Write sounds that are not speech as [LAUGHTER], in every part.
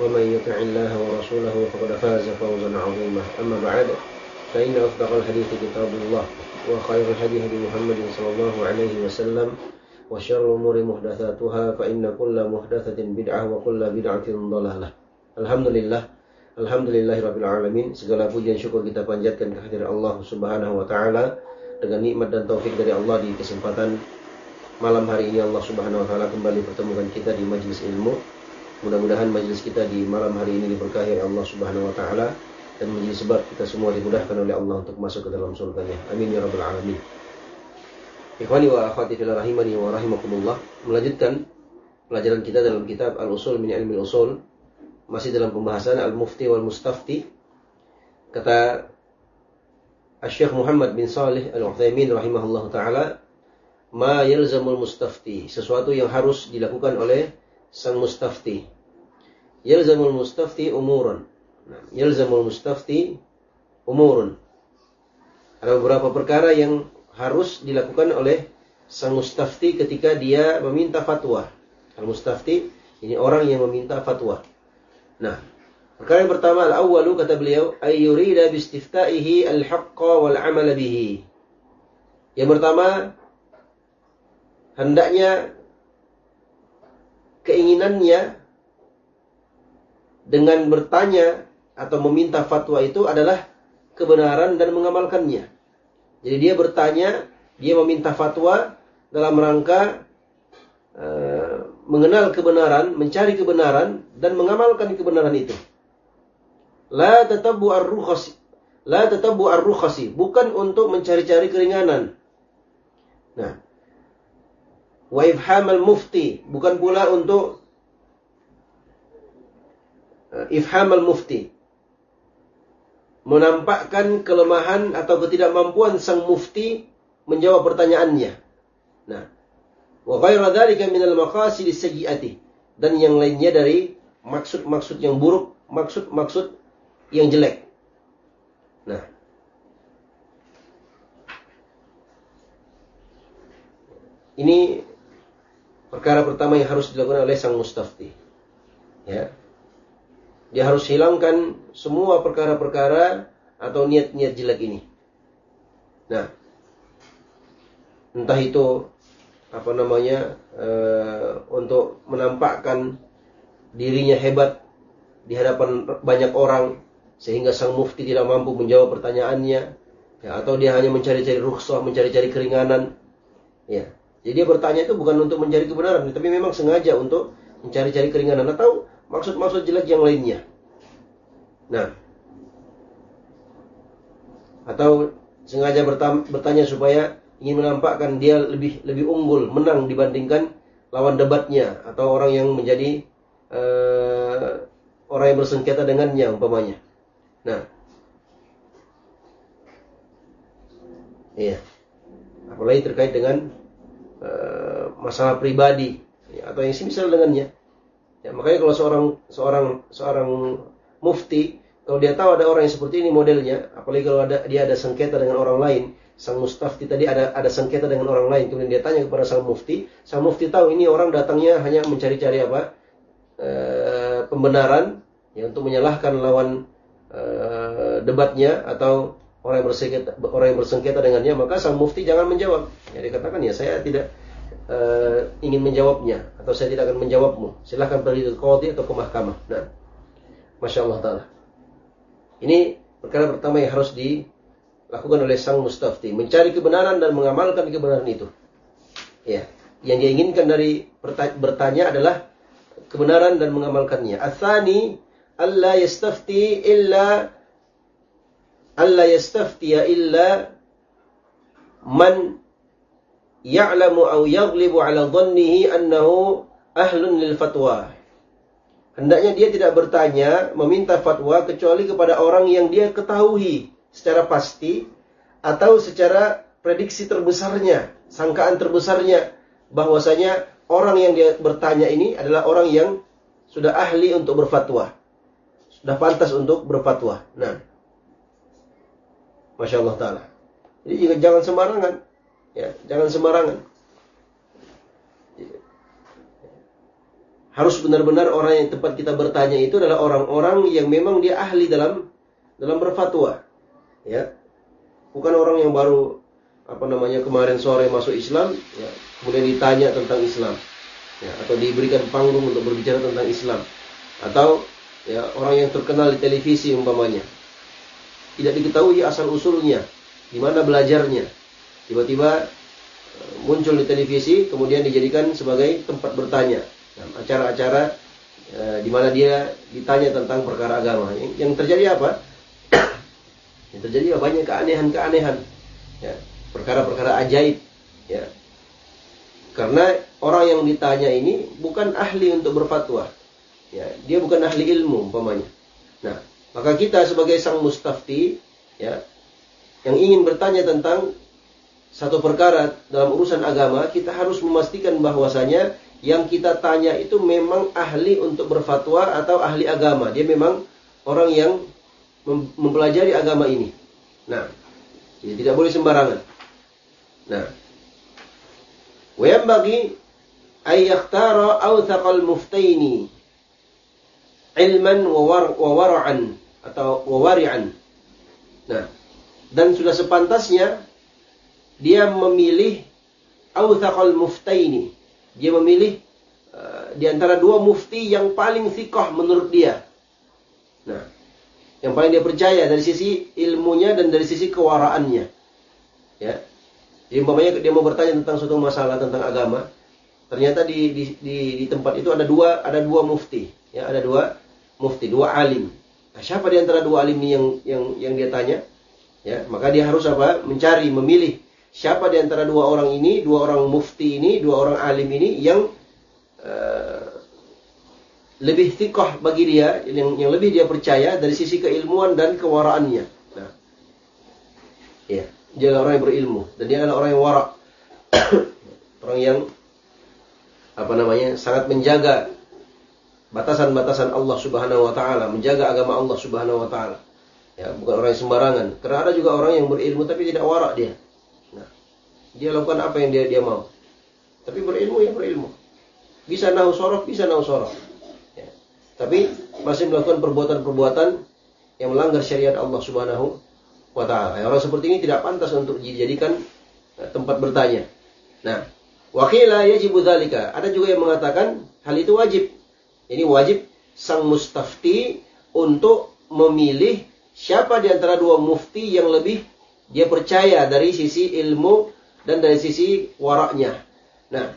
ومن يطع الله ورسوله فقد فاز فوزا عظيما أما بعد فإن أصدق الحديث كتاب الله وخير الهدي هدي محمد صلى الله عليه وسلم وشر الأمور محدثاتها فإن كل محدثة بدعة وكل بدعة ضلالة الحمد لله Alhamdulillahirabbil alamin. Segala puji dan syukur kita panjatkan kehadiran Allah Subhanahu wa taala dengan nikmat dan taufik dari Allah di kesempatan malam hari ini Allah Subhanahu wa taala kembali pertemukan kita di majelis ilmu. Mudah-mudahan majelis kita di malam hari ini diberkahi oleh Allah Subhanahu wa taala dan menjadi sebab kita semua dimudahkan oleh Allah untuk masuk ke dalam surganya. Amin ya rabbal alamin. Ikhwani wa akhwati fil rahimani wa rahimakumullah. Melanjutkan pelajaran kita dalam kitab Al-Usul min Ilmi Al-Usul masih dalam pembahasan Al-Mufti wal Mustafti. Kata Syekh Muhammad bin Salih Al-Utsaimin rahimahullah taala, "Ma yalzamul mustafti", sesuatu yang harus dilakukan oleh sang mustafti. Yalzamul mustafti umurun. Nah, yalzamul mustafti umurun. Ada beberapa perkara yang harus dilakukan oleh sang mustafti ketika dia meminta fatwa. Al-mustafti ini orang yang meminta fatwa. Nah, perkara yang pertama al-awwalu kata beliau ayyurida bistifta'ihi al-haqqa wal 'amala bihi. Yang pertama hendaknya keinginannya dengan bertanya atau meminta fatwa itu adalah kebenaran dan mengamalkannya. Jadi dia bertanya, dia meminta fatwa dalam rangka uh, mengenal kebenaran, mencari kebenaran dan mengamalkan kebenaran itu. La tatabbu ar-rukhasi. La tatabbu ar-rukhasi, bukan untuk mencari-cari keringanan. Nah, wa ifhamal mufti, bukan pula untuk uh, ifhamal mufti. Menampakkan kelemahan atau ketidakmampuan sang mufti menjawab pertanyaannya. Nah, wa ghairu dzalika minal maqasid sayyiati dan yang lainnya dari maksud-maksud yang buruk, maksud-maksud yang jelek. Nah, ini perkara pertama yang harus dilakukan oleh sang mustafti. Ya. Dia harus hilangkan semua perkara-perkara atau niat-niat jelek ini. Nah, entah itu apa namanya uh, untuk menampakkan dirinya hebat di hadapan banyak orang sehingga sang mufti tidak mampu menjawab pertanyaannya ya, atau dia hanya mencari-cari rukhsah, mencari-cari keringanan ya. Jadi dia bertanya itu bukan untuk mencari kebenaran tapi memang sengaja untuk mencari-cari keringanan atau maksud-maksud jelek yang lainnya. Nah, atau sengaja bertanya supaya ingin menampakkan dia lebih lebih unggul, menang dibandingkan lawan debatnya atau orang yang menjadi uh, orang yang bersengketa dengannya umpamanya. Nah, iya, apalagi terkait dengan uh, masalah pribadi ya, atau yang semisal dengannya. Ya, makanya kalau seorang seorang seorang mufti kalau dia tahu ada orang yang seperti ini modelnya, apalagi kalau ada dia ada sengketa dengan orang lain, sang mustafti tadi ada ada sengketa dengan orang lain, kemudian dia tanya kepada sang mufti, sang mufti tahu ini orang datangnya hanya mencari-cari apa e, pembenaran, ya untuk menyalahkan lawan e, debatnya atau orang yang bersengketa orang yang bersengketa dengannya, maka sang mufti jangan menjawab. Ya dikatakan ya saya tidak e, ingin menjawabnya atau saya tidak akan menjawabmu. Silahkan pergi ke qadhi atau ke mahkamah. Nah, masya Allah taala. Ini perkara pertama yang harus dilakukan oleh sang mustafti, mencari kebenaran dan mengamalkan kebenaran itu. Ya, yang dia inginkan dari bertanya adalah kebenaran dan mengamalkannya. Athani alla yastafti illa alla yastaftiya illa man ya'lamu aw yaghlibu ala dhannihi annahu ahlun lil fatwa. Hendaknya dia tidak bertanya, meminta fatwa kecuali kepada orang yang dia ketahui secara pasti atau secara prediksi terbesarnya, sangkaan terbesarnya bahwasanya orang yang dia bertanya ini adalah orang yang sudah ahli untuk berfatwa. Sudah pantas untuk berfatwa. Nah. Masya Allah Ta'ala. Jadi jangan sembarangan. Ya, jangan sembarangan. harus benar-benar orang yang tempat kita bertanya itu adalah orang-orang yang memang dia ahli dalam dalam berfatwa. Ya. Bukan orang yang baru apa namanya kemarin sore masuk Islam, ya, kemudian ditanya tentang Islam. Ya, atau diberikan panggung untuk berbicara tentang Islam. Atau ya orang yang terkenal di televisi umpamanya. Tidak diketahui asal usulnya, di mana belajarnya. Tiba-tiba eh, muncul di televisi kemudian dijadikan sebagai tempat bertanya acara-acara e, di mana dia ditanya tentang perkara agama. Yang, yang terjadi apa? [COUGHS] yang terjadi banyak keanehan-keanehan, ya, perkara-perkara ajaib, ya. Karena orang yang ditanya ini bukan ahli untuk berfatwa, ya, dia bukan ahli ilmu, umpamanya. Nah, maka kita sebagai sang mustafti, ya, yang ingin bertanya tentang satu perkara dalam urusan agama, kita harus memastikan bahwasanya yang kita tanya itu memang ahli untuk berfatwa atau ahli agama. Dia memang orang yang mempelajari agama ini. Nah, jadi tidak boleh sembarangan. Nah, bagi ay yakhtara awthaqal muftaini ilman wa wara'an atau wawari'an. Nah, dan sudah sepantasnya dia memilih awthaqal muftaini dia memilih uh, di antara dua mufti yang paling sikoh menurut dia. Nah, yang paling dia percaya dari sisi ilmunya dan dari sisi kewaraannya. Ya. Jadi umpamanya dia mau bertanya tentang suatu masalah tentang agama, ternyata di, di, di, di tempat itu ada dua ada dua mufti, ya ada dua mufti, dua alim. Nah, siapa di antara dua alim ini yang yang yang dia tanya? Ya, maka dia harus apa? Mencari, memilih siapa di antara dua orang ini, dua orang mufti ini, dua orang alim ini yang uh, lebih tikoh bagi dia, yang, yang lebih dia percaya dari sisi keilmuan dan kewaraannya. Nah, ya, dia adalah orang yang berilmu dan dia adalah orang yang warak, [COUGHS] orang yang apa namanya sangat menjaga batasan-batasan Allah Subhanahu Wa Taala, menjaga agama Allah Subhanahu Wa Taala. Ya, bukan orang yang sembarangan. Karena ada juga orang yang berilmu tapi tidak warak dia. Dia lakukan apa yang dia dia mau. Tapi berilmu ya berilmu. Bisa nahu sorok, bisa nahu sorok. Ya. Tapi masih melakukan perbuatan-perbuatan yang melanggar syariat Allah Subhanahu wa taala. Orang seperti ini tidak pantas untuk dijadikan eh, tempat bertanya. Nah, wakila yajibu dzalika. Ada juga yang mengatakan hal itu wajib. Ini wajib sang mustafti untuk memilih siapa di antara dua mufti yang lebih dia percaya dari sisi ilmu dan dari sisi waraknya. Nah,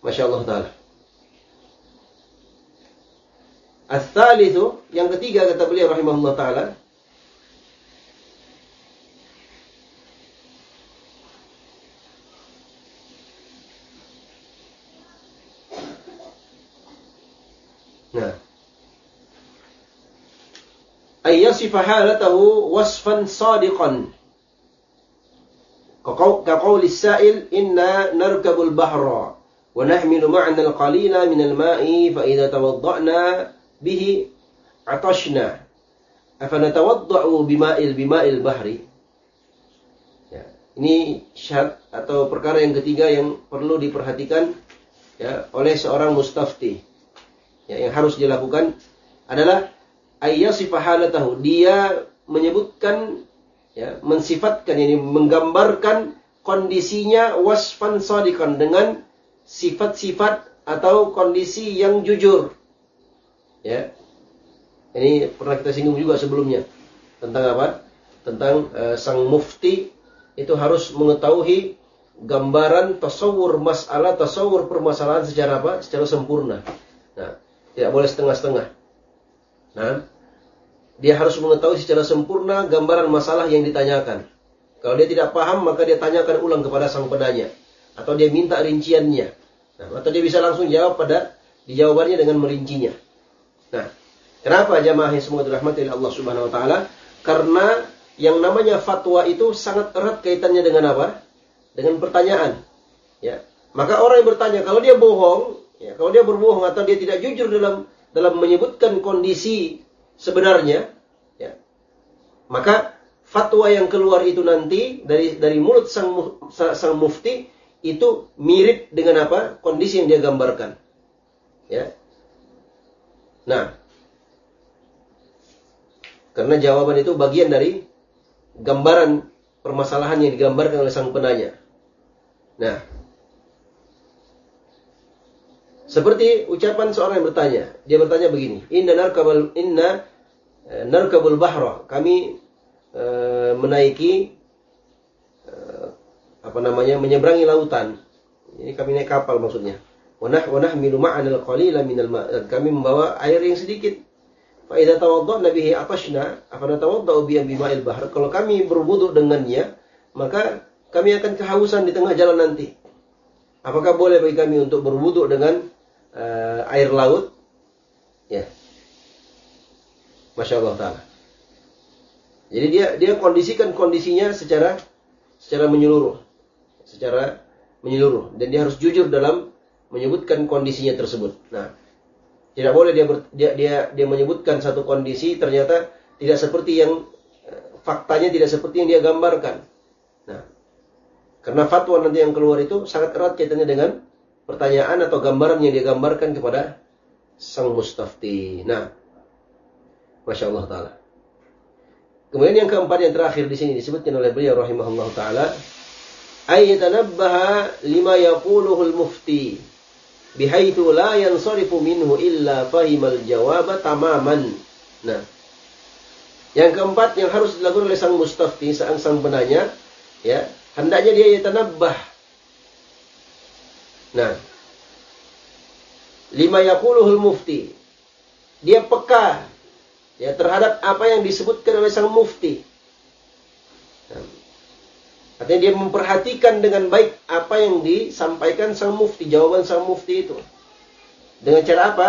Masya Allah Ta'ala. As-salithu, yang ketiga kata beliau rahimahullah Ta'ala. Nah. Ayyasifa halatahu wasfan sadiqan كقول السائل إنا نركب البحر ونحمل معنا القليل من الماء فإذا توضأنا به عطشنا أفنتوضأ بماء بماء البحر ya, ini syarat atau perkara yang ketiga yang perlu diperhatikan ya, oleh seorang mustafti ya, yang harus dilakukan adalah ayyasifah dia menyebutkan ya, mensifatkan ini menggambarkan kondisinya wasfan sadikan dengan sifat-sifat atau kondisi yang jujur. Ya. Ini pernah kita singgung juga sebelumnya tentang apa? Tentang uh, sang mufti itu harus mengetahui gambaran tasawur masalah, tasawur permasalahan secara apa? Secara sempurna. Nah, tidak boleh setengah-setengah. Nah, dia harus mengetahui secara sempurna gambaran masalah yang ditanyakan. Kalau dia tidak paham, maka dia tanyakan ulang kepada sang penanya. Atau dia minta rinciannya. Nah, atau dia bisa langsung jawab pada dijawabannya dengan merincinya. Nah, kenapa jamaah yang semua dirahmati oleh Allah Subhanahu wa taala? Karena yang namanya fatwa itu sangat erat kaitannya dengan apa? Dengan pertanyaan. Ya. Maka orang yang bertanya kalau dia bohong, ya, kalau dia berbohong atau dia tidak jujur dalam dalam menyebutkan kondisi sebenarnya, ya, maka fatwa yang keluar itu nanti dari dari mulut sang sang mufti itu mirip dengan apa kondisi yang dia gambarkan, ya. Nah, karena jawaban itu bagian dari gambaran permasalahan yang digambarkan oleh sang penanya. Nah, seperti ucapan seorang yang bertanya, dia bertanya begini, "Inna narkabul inna eh, narkabul bahra." Kami uh, menaiki uh, apa namanya? menyeberangi lautan. Ini kami naik kapal maksudnya. Wanah wanah milu ma'anil qalila minal ma' kami membawa air yang sedikit Fa idza tawadda'na bihi atashna, afanatawadda'u bi bima'il bahr. Kalau kami berwudu dengannya, maka kami akan kehausan di tengah jalan nanti. Apakah boleh bagi kami untuk berwudu dengan uh, air laut? Ya. Masya Allah Ta'ala. Jadi dia dia kondisikan kondisinya secara secara menyeluruh. Secara menyeluruh. Dan dia harus jujur dalam menyebutkan kondisinya tersebut. Nah, tidak boleh dia, ber, dia dia dia menyebutkan satu kondisi ternyata tidak seperti yang eh, faktanya tidak seperti yang dia gambarkan. Nah, karena fatwa nanti yang keluar itu sangat erat kaitannya dengan pertanyaan atau gambaran yang dia gambarkan kepada sang mustafti. Nah, masya Allah taala. Kemudian yang keempat yang terakhir di sini disebutkan oleh beliau rahimahullah taala, ayyatanabbaha lima yaquluhul mufti bihaitsu la yansarifu minhu illa fahimal jawaba tamaman. Nah, yang keempat yang harus dilakukan oleh sang mustafti, sang sang penanya, ya, hendaknya dia yatanabbah. Nah, lima yaquluhul mufti. Dia peka ya terhadap apa yang disebutkan oleh sang mufti. Nah, Artinya dia memperhatikan dengan baik apa yang disampaikan sang mufti, jawaban sang mufti itu. Dengan cara apa?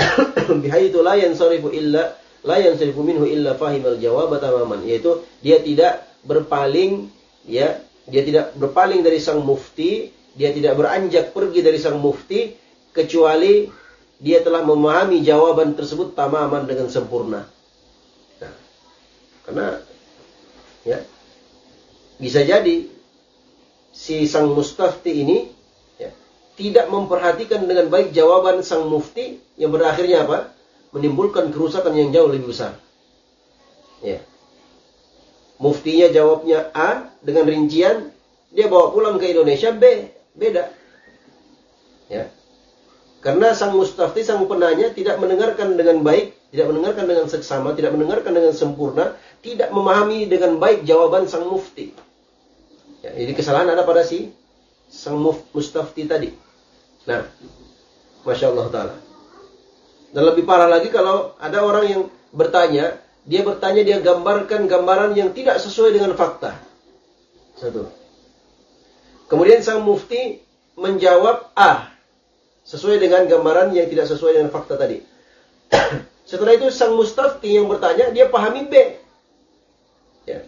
[COUGHS] Bihaitu la yansarifu illa la yansarifu minhu illa fahimal jawab tamaman, yaitu dia tidak berpaling ya, dia tidak berpaling dari sang mufti, dia tidak beranjak pergi dari sang mufti kecuali dia telah memahami jawaban tersebut tamaman dengan sempurna. Nah, karena ya bisa jadi si sang mustafti ini ya, tidak memperhatikan dengan baik jawaban sang mufti yang berakhirnya apa? Menimbulkan kerusakan yang jauh lebih besar. Ya. Muftinya jawabnya A dengan rincian, dia bawa pulang ke Indonesia B, beda. Ya. Karena sang mustafti, sang penanya tidak mendengarkan dengan baik, tidak mendengarkan dengan seksama, tidak mendengarkan dengan sempurna, tidak memahami dengan baik jawaban sang mufti. Ya, jadi kesalahan ada pada si sang mustafti tadi. Nah, masya Allah taala. Dan lebih parah lagi kalau ada orang yang bertanya, dia bertanya dia gambarkan gambaran yang tidak sesuai dengan fakta. Satu. Kemudian sang mufti menjawab A sesuai dengan gambaran yang tidak sesuai dengan fakta tadi. [CLEARS THROAT] Setelah itu sang mustafti yang bertanya dia pahami B. Ya.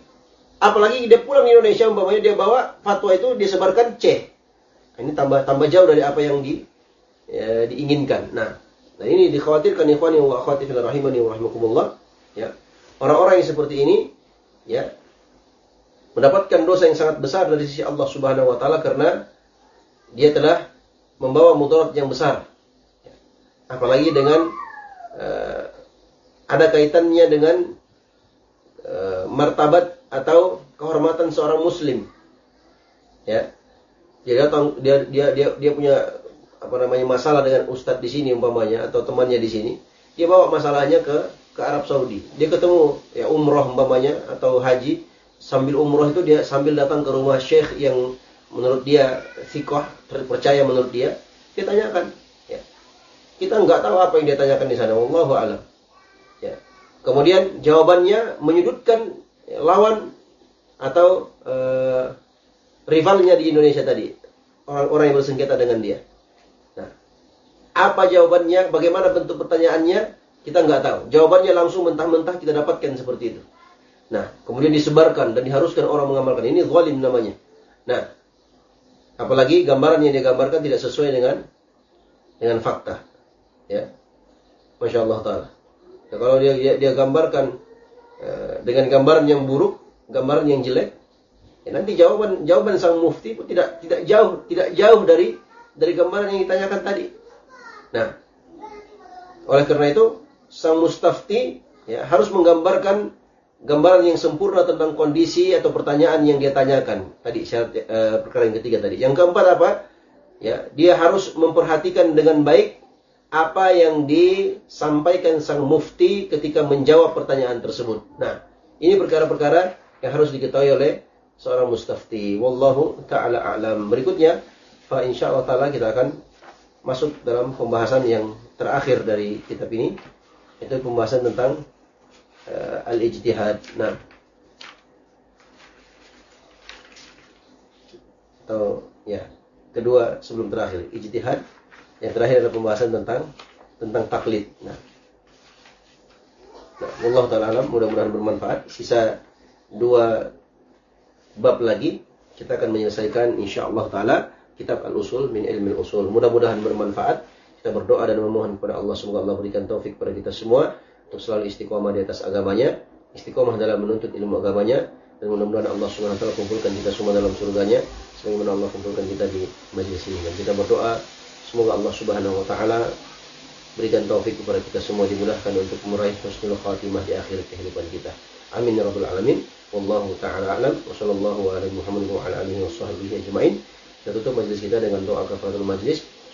Apalagi dia pulang di Indonesia umpamanya dia bawa fatwa itu disebarkan C. Ini tambah tambah jauh dari apa yang di ya, diinginkan. Nah, nah ini dikhawatirkan ikhwani wa akhwati fil rahimani wa rahimakumullah, ya. Orang-orang yang seperti ini ya mendapatkan dosa yang sangat besar dari sisi Allah Subhanahu wa taala karena dia telah membawa mudarat yang besar. Apalagi dengan uh, ada kaitannya dengan uh, martabat atau kehormatan seorang muslim. Ya. Dia dia dia dia dia punya apa namanya masalah dengan ustadz di sini umpamanya atau temannya di sini. Dia bawa masalahnya ke ke Arab Saudi. Dia ketemu ya umroh umpamanya atau haji sambil umroh itu dia sambil datang ke rumah syekh yang menurut dia sikoh terpercaya menurut dia. Dia tanyakan. Ya. Kita nggak tahu apa yang dia tanyakan di sana. Wallahu alam. Ya. Kemudian jawabannya menyudutkan lawan atau uh, rivalnya di Indonesia tadi. Orang-orang yang bersengketa dengan dia. Nah, apa jawabannya? Bagaimana bentuk pertanyaannya? Kita nggak tahu. Jawabannya langsung mentah-mentah kita dapatkan seperti itu. Nah, kemudian disebarkan dan diharuskan orang mengamalkan. Ini zalim namanya. Nah, apalagi gambaran yang digambarkan tidak sesuai dengan dengan fakta. Ya. Masya Allah Ta'ala. Ya, kalau dia, dia, dia gambarkan uh, dengan gambaran yang buruk, gambaran yang jelek, ya nanti jawaban jawaban sang mufti pun tidak tidak jauh tidak jauh dari dari gambaran yang ditanyakan tadi. Nah, oleh karena itu sang mustafti ya, harus menggambarkan gambaran yang sempurna tentang kondisi atau pertanyaan yang dia tanyakan tadi syarat e, perkara yang ketiga tadi. Yang keempat apa? Ya, dia harus memperhatikan dengan baik apa yang disampaikan sang mufti ketika menjawab pertanyaan tersebut. Nah, ini perkara-perkara yang harus diketahui oleh seorang mustafti. Wallahu taala alam. Berikutnya, fa insyaallah taala kita akan masuk dalam pembahasan yang terakhir dari kitab ini itu pembahasan tentang al-ijtihad. Nah, atau ya kedua sebelum terakhir ijtihad. Yang terakhir adalah pembahasan tentang tentang taklid. Nah, nah Allah taala alam mudah-mudahan bermanfaat. Sisa dua bab lagi kita akan menyelesaikan insyaallah taala kitab al-usul min ilmi al-usul. Mudah-mudahan bermanfaat. Kita berdoa dan memohon kepada Allah semoga Allah berikan taufik kepada kita semua untuk selalu istiqomah di atas agamanya, istiqomah dalam menuntut ilmu agamanya dan mudah-mudahan Allah Subhanahu wa taala kumpulkan kita semua dalam surganya sebagaimana Allah kumpulkan kita di majlis ini. Dan kita berdoa semoga Allah Subhanahu wa taala berikan taufik kepada kita semua dimudahkan untuk meraih husnul khatimah di akhir kehidupan kita. Amin ya rabbal alamin. Wallahu taala alam wa sallallahu ala Muhammad wa ala alihi wa sahbihi ajmain. Kita tutup majlis kita dengan doa kafaratul majlis.